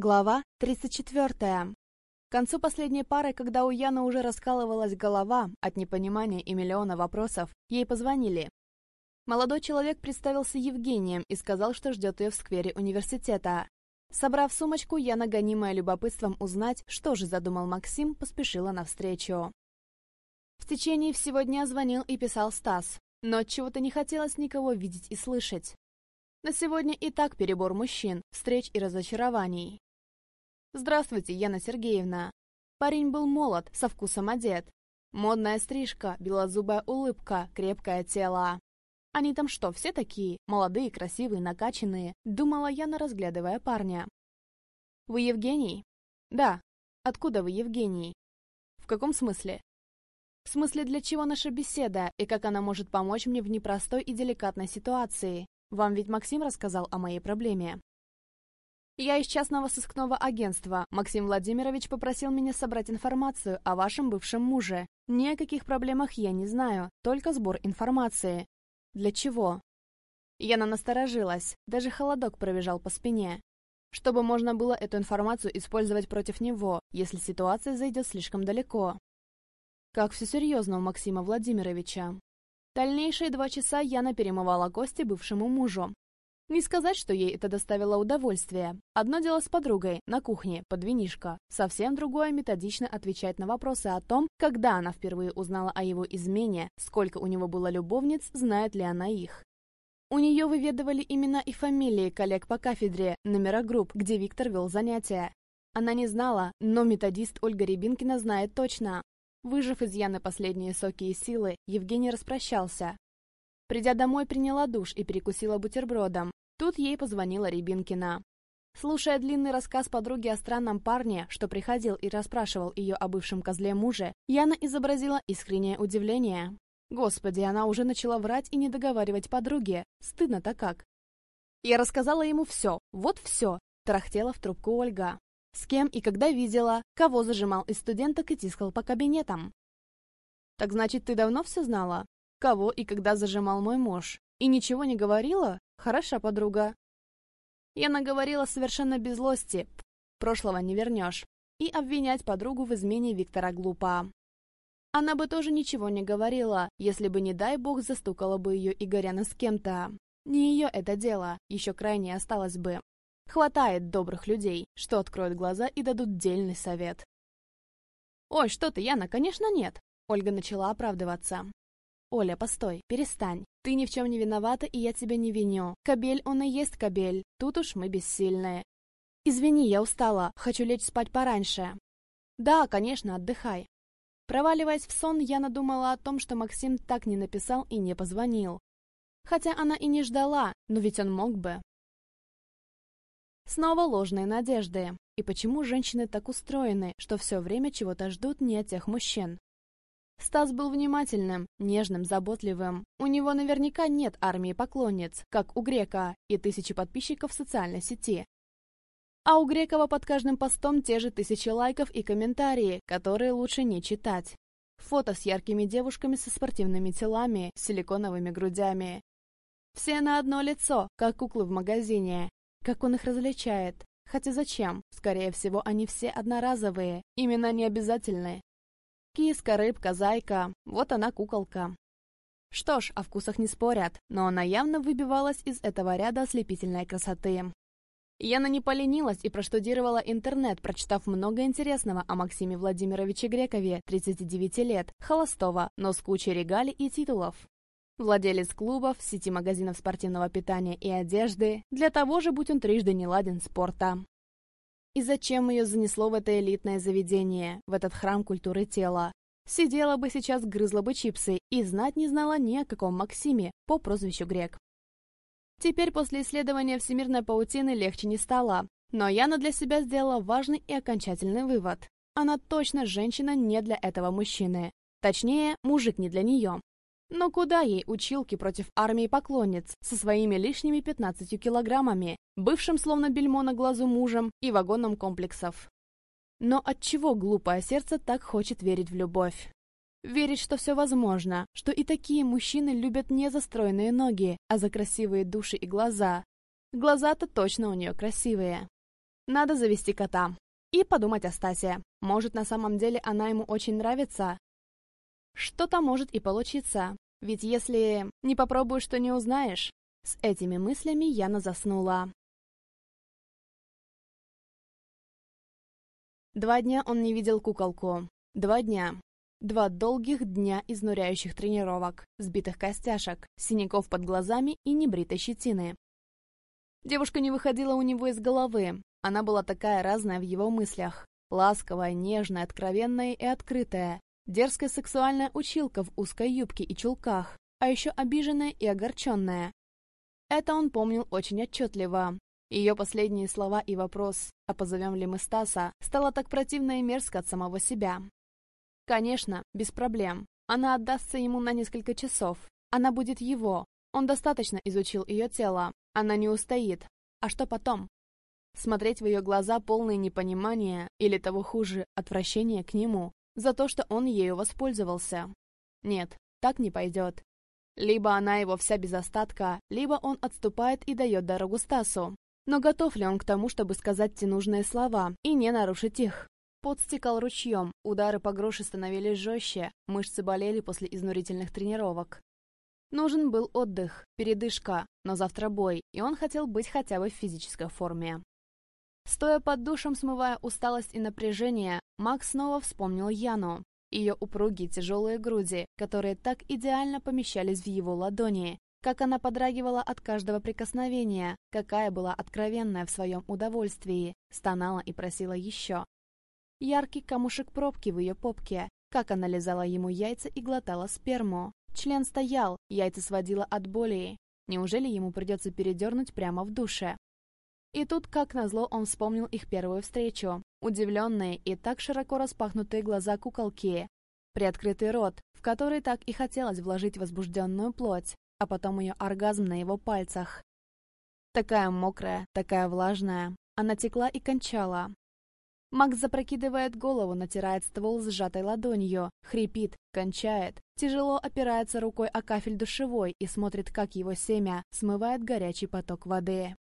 Глава 34. К концу последней пары, когда у Яны уже раскалывалась голова от непонимания и миллиона вопросов, ей позвонили. Молодой человек представился Евгением и сказал, что ждет ее в сквере университета. Собрав сумочку, Яна, гонимая любопытством узнать, что же задумал Максим, поспешила навстречу. В течение всего дня звонил и писал Стас, но чего-то не хотелось никого видеть и слышать. На сегодня и так перебор мужчин, встреч и разочарований. «Здравствуйте, Яна Сергеевна». Парень был молод, со вкусом одет. Модная стрижка, белозубая улыбка, крепкое тело. Они там что, все такие? Молодые, красивые, накачанные? Думала Яна, разглядывая парня. «Вы Евгений?» «Да». «Откуда вы, Евгений?» «В каком смысле?» «В смысле, для чего наша беседа, и как она может помочь мне в непростой и деликатной ситуации? Вам ведь Максим рассказал о моей проблеме?» Я из частного сыскного агентства. Максим Владимирович попросил меня собрать информацию о вашем бывшем муже. Ни о каких проблемах я не знаю, только сбор информации. Для чего? Яна насторожилась, даже холодок пробежал по спине. Чтобы можно было эту информацию использовать против него, если ситуация зайдет слишком далеко. Как все серьезно у Максима Владимировича. Дальнейшие два часа Яна перемывала кости бывшему мужу. Не сказать, что ей это доставило удовольствие. Одно дело с подругой, на кухне, под винишко. Совсем другое методично отвечать на вопросы о том, когда она впервые узнала о его измене, сколько у него было любовниц, знает ли она их. У нее выведывали имена и фамилии коллег по кафедре, номера групп, где Виктор вел занятия. Она не знала, но методист Ольга Рябинкина знает точно. Выжив из Яны последние соки и силы, Евгений распрощался. Придя домой, приняла душ и перекусила бутербродом. Тут ей позвонила Рябинкина. Слушая длинный рассказ подруги о странном парне, что приходил и расспрашивал ее о бывшем козле муже, Яна изобразила искреннее удивление. Господи, она уже начала врать и не договаривать подруге. Стыдно-то как. Я рассказала ему все, вот все, тарахтела в трубку Ольга. С кем и когда видела, кого зажимал из студенток и тискал по кабинетам. Так значит, ты давно все знала? кого и когда зажимал мой муж. И ничего не говорила? Хороша подруга. Я наговорила совершенно без злости. Прошлого не вернешь. И обвинять подругу в измене Виктора глупо. Она бы тоже ничего не говорила, если бы, не дай бог, застукала бы ее Игоряна с кем-то. Не ее это дело, еще крайне осталось бы. Хватает добрых людей, что откроют глаза и дадут дельный совет. «Ой, что ты, Яна, конечно нет!» Ольга начала оправдываться. «Оля, постой, перестань. Ты ни в чем не виновата, и я тебя не виню. Кобель он и есть кобель. Тут уж мы бессильные». «Извини, я устала. Хочу лечь спать пораньше». «Да, конечно, отдыхай». Проваливаясь в сон, я надумала о том, что Максим так не написал и не позвонил. Хотя она и не ждала, но ведь он мог бы. Снова ложные надежды. И почему женщины так устроены, что все время чего-то ждут не от тех мужчин? Стас был внимательным, нежным, заботливым. У него наверняка нет армии поклонниц, как у Грека, и тысячи подписчиков в социальной сети. А у Грекова под каждым постом те же тысячи лайков и комментарии, которые лучше не читать. Фото с яркими девушками со спортивными телами, силиконовыми грудями. Все на одно лицо, как куклы в магазине. Как он их различает? Хотя зачем? Скорее всего, они все одноразовые, именно не обязательные. Киска, рыбка, зайка, вот она куколка. Что ж, о вкусах не спорят, но она явно выбивалась из этого ряда ослепительной красоты. Яна не поленилась и проштудировала интернет, прочитав много интересного о Максиме Владимировиче Грекове, 39 лет, холостого, но с кучей регалий и титулов. Владелец клубов, сети магазинов спортивного питания и одежды, для того же, будь он трижды не ладен спорта. И зачем ее занесло в это элитное заведение, в этот храм культуры тела? Сидела бы сейчас, грызла бы чипсы и знать не знала ни о каком Максиме по прозвищу Грек. Теперь после исследования всемирной паутины легче не стало, но Яна для себя сделала важный и окончательный вывод. Она точно женщина не для этого мужчины. Точнее, мужик не для нее. Но куда ей училки против армии поклонниц со своими лишними 15 килограммами, бывшим словно бельмо на глазу мужем и вагоном комплексов? Но отчего глупое сердце так хочет верить в любовь? Верить, что все возможно, что и такие мужчины любят не за стройные ноги, а за красивые души и глаза. Глаза-то точно у нее красивые. Надо завести кота. И подумать о Стасе. Может, на самом деле она ему очень нравится? Что-то может и получиться. Ведь если не попробуешь, то не узнаешь. С этими мыслями Яна заснула. Два дня он не видел куколку. Два дня. Два долгих дня изнуряющих тренировок, сбитых костяшек, синяков под глазами и небритой щетины. Девушка не выходила у него из головы. Она была такая разная в его мыслях. Ласковая, нежная, откровенная и открытая. Дерзкая сексуальная училка в узкой юбке и чулках, а еще обиженная и огорченная. Это он помнил очень отчетливо. Ее последние слова и вопрос, а позовем ли мы Стаса, стало так противно и мерзко от самого себя. Конечно, без проблем. Она отдастся ему на несколько часов. Она будет его. Он достаточно изучил ее тело. Она не устоит. А что потом? Смотреть в ее глаза полные непонимания или того хуже, отвращения к нему за то, что он ею воспользовался. Нет, так не пойдет. Либо она его вся без остатка, либо он отступает и дает дорогу Стасу. Но готов ли он к тому, чтобы сказать те нужные слова и не нарушить их? Пот ручьем, удары по груши становились жестче, мышцы болели после изнурительных тренировок. Нужен был отдых, передышка, но завтра бой, и он хотел быть хотя бы в физической форме. Стоя под душем, смывая усталость и напряжение, Макс снова вспомнил Яну. Ее упругие тяжелые груди, которые так идеально помещались в его ладони, как она подрагивала от каждого прикосновения, какая была откровенная в своем удовольствии, стонала и просила еще. Яркий камушек пробки в ее попке, как она лизала ему яйца и глотала сперму. Член стоял, яйца сводила от боли. Неужели ему придется передернуть прямо в душе? И тут, как назло, он вспомнил их первую встречу. Удивленные и так широко распахнутые глаза куколки. Приоткрытый рот, в который так и хотелось вложить возбужденную плоть а потом ее оргазм на его пальцах. Такая мокрая, такая влажная. Она текла и кончала. Макс запрокидывает голову, натирает ствол сжатой ладонью, хрипит, кончает, тяжело опирается рукой о кафель душевой и смотрит, как его семя смывает горячий поток воды.